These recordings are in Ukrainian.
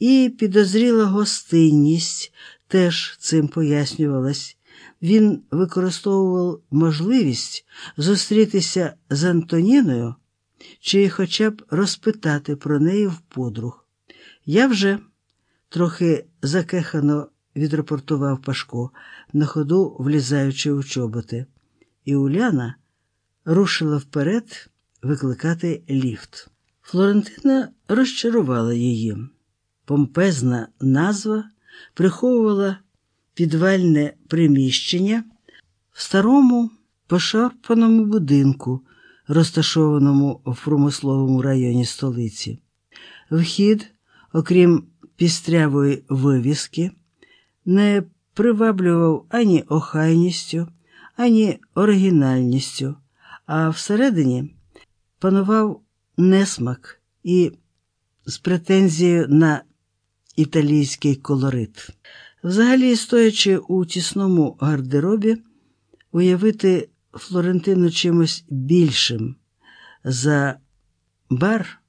І підозріла гостинність теж цим пояснювалась. Він використовував можливість зустрітися з Антоніною чи хоча б розпитати про неї в подруг. Я вже трохи закехано відрапортував Пашко, на ходу влізаючи у чоботи, і Уляна рушила вперед викликати ліфт. Флорентина розчарувала її. Помпезна назва приховувала підвальне приміщення в старому пошарпаному будинку, розташованому в промисловому районі столиці. Вхід, окрім пістрявої вивіски, не приваблював ані охайністю, ані оригінальністю, а всередині панував несмак і з претензією на італійський колорит. Взагалі, стоячи у тісному гардеробі, уявити Флорентину чимось більшим за бар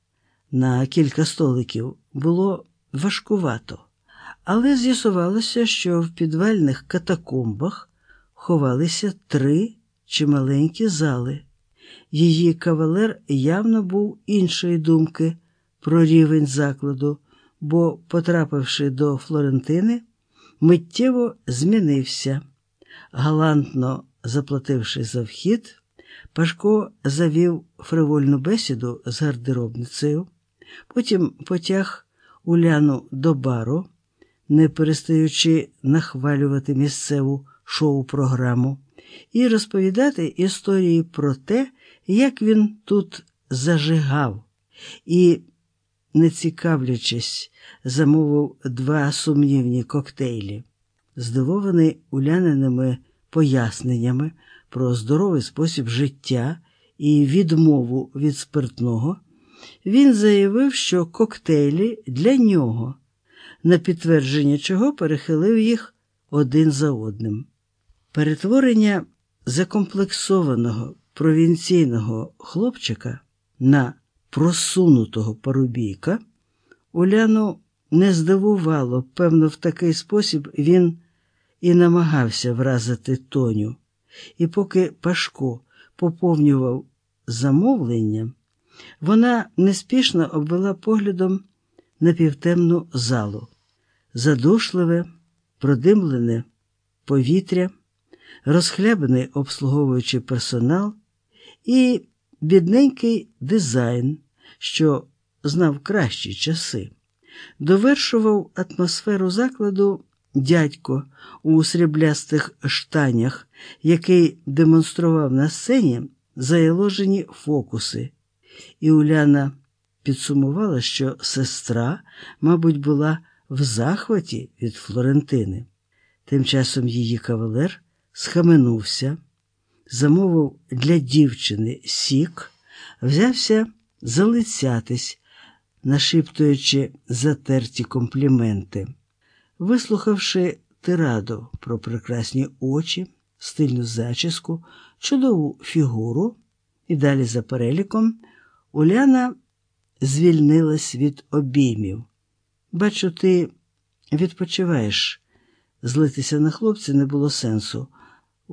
на кілька столиків було важкувато, але з'ясувалося, що в підвальних катакомбах ховалися три чималенькі зали. Її кавалер явно був іншої думки про рівень закладу, бо, потрапивши до Флорентини, миттєво змінився. Галантно заплативши за вхід, Пашко завів фривольну бесіду з гардеробницею, потім потяг Уляну до бару, не перестаючи нахвалювати місцеву шоу-програму, і розповідати історії про те, як він тут зажигав, і, не цікавлячись, замовив два сумнівні коктейлі. Здивований уляненими поясненнями про здоровий спосіб життя і відмову від спиртного, він заявив, що коктейлі для нього, на підтвердження чого перехилив їх один за одним. Перетворення закомплексованого провінційного хлопчика на просунутого парубійка Уляну не здивувало, певно, в такий спосіб він і намагався вразити Тоню. І поки Пашко поповнював замовлення, вона неспішно обвела поглядом напівтемну залу, задушливе, продимлене повітря, розхлябаний обслуговуючий персонал і бідненький дизайн, що знав кращі часи, довершував атмосферу закладу дядько у сріблястих штанях, який демонстрував на сцені заяложені фокуси, і Уляна підсумувала, що сестра, мабуть, була в захваті від Флорентини. Тим часом її кавалер схаменувся, замовив для дівчини сік, взявся залицятись, нашіптуючи затерті компліменти. Вислухавши тираду про прекрасні очі, стильну зачіску, чудову фігуру і далі за переліком, Уляна звільнилась від обіймів. Бачу, ти відпочиваєш. Злитися на хлопця не було сенсу.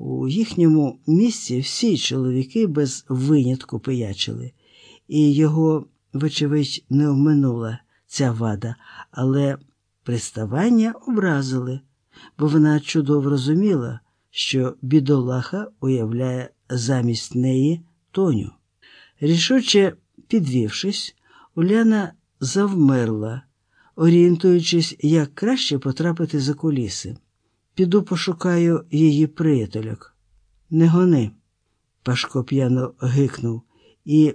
У їхньому місці всі чоловіки без винятку пиячили, і його, вочевидь, не оминула ця вада, але приставання образили, бо вона чудово розуміла, що бідолаха уявляє замість неї тоню. Рішуче підвівшись, Уляна завмерла, орієнтуючись, як краще потрапити за куліси. Піду пошукаю її приятельок. Не гони. Пашко п'яно гикнув і,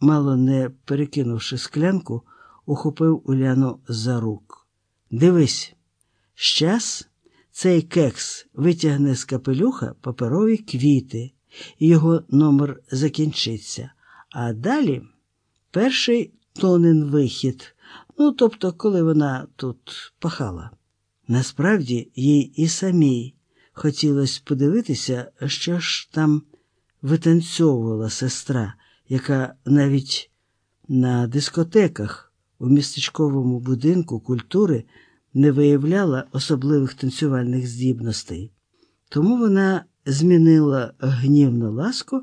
мало не перекинувши склянку, ухопив Уляну за рук. Дивись, щас цей кекс витягне з капелюха паперові квіти, і його номер закінчиться. А далі перший тонен вихід, ну тобто, коли вона тут пахала. Насправді, їй і самій хотілося подивитися, що ж там витанцьовувала сестра, яка навіть на дискотеках у містечковому будинку культури не виявляла особливих танцювальних здібностей, тому вона змінила гнів на ласку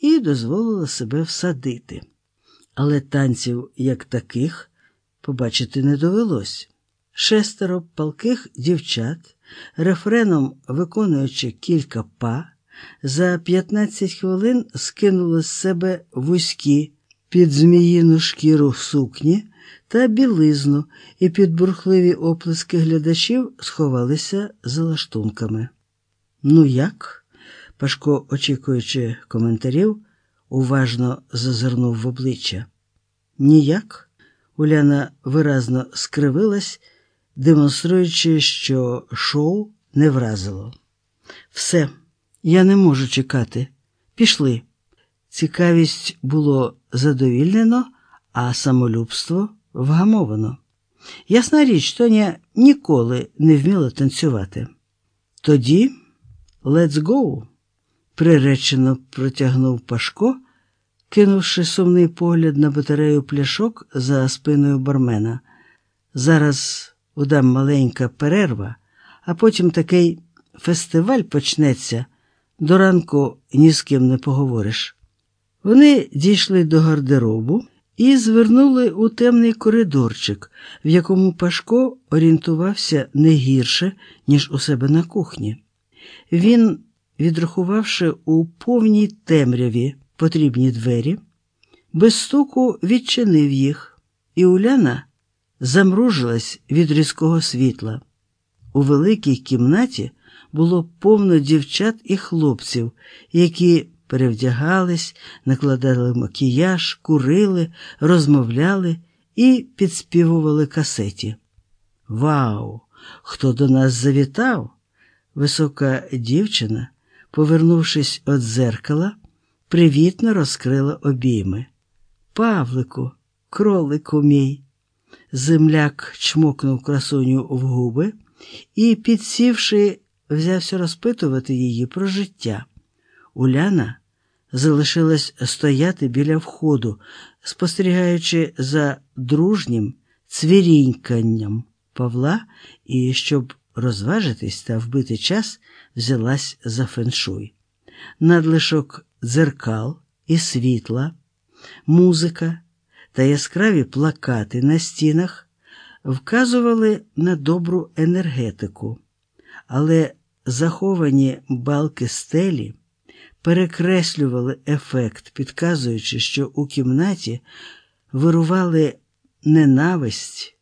і дозволила себе всадити. Але танців як таких побачити не довелось. Шестеро палких дівчат, рефреном виконуючи кілька па, за 15 хвилин скинули з себе вузькі під зміїну шкіру сукні та білизну і під бурхливі оплески глядачів сховалися за лаштунками. Ну як? Пашко, очікуючи коментарів, уважно зазирнув в обличчя. Ніяк. Уляна виразно скривилась, демонструючи, що шоу не вразило. Все, я не можу чекати. Пішли. Цікавість було задовільнено, а самолюбство вгамовано. Ясна річ, Тоня ніколи не вміла танцювати. Тоді «Let's go!» приречено протягнув Пашко, кинувши сумний погляд на батарею пляшок за спиною бармена. Зараз удам маленька перерва, а потім такий фестиваль почнеться. До ранку ні з ким не поговориш. Вони дійшли до гардеробу і звернули у темний коридорчик, в якому Пашко орієнтувався не гірше, ніж у себе на кухні. Він, відрахувавши у повній темряві потрібні двері, без стуку відчинив їх, і Уляна замружилась від різкого світла. У великій кімнаті було повно дівчат і хлопців, які перевдягались, накладали макіяж, курили, розмовляли і підспівували касеті. Вау! Хто до нас завітав? Висока дівчина, повернувшись від зеркала, привітно розкрила обійми. Павлику, кролику мій. Земляк чмокнув красуню в губи і, підсівши, взявся розпитувати її про життя. Уляна залишилась стояти біля входу, спостерігаючи за дружнім цвіріньканням Павла, і, щоб розважитись та вбити час, взялась за феншуй. Надлишок дзеркал і світла, музика та яскраві плакати на стінах вказували на добру енергетику, але заховані балки стелі перекреслювали ефект, підказуючи, що у кімнаті вирували ненависть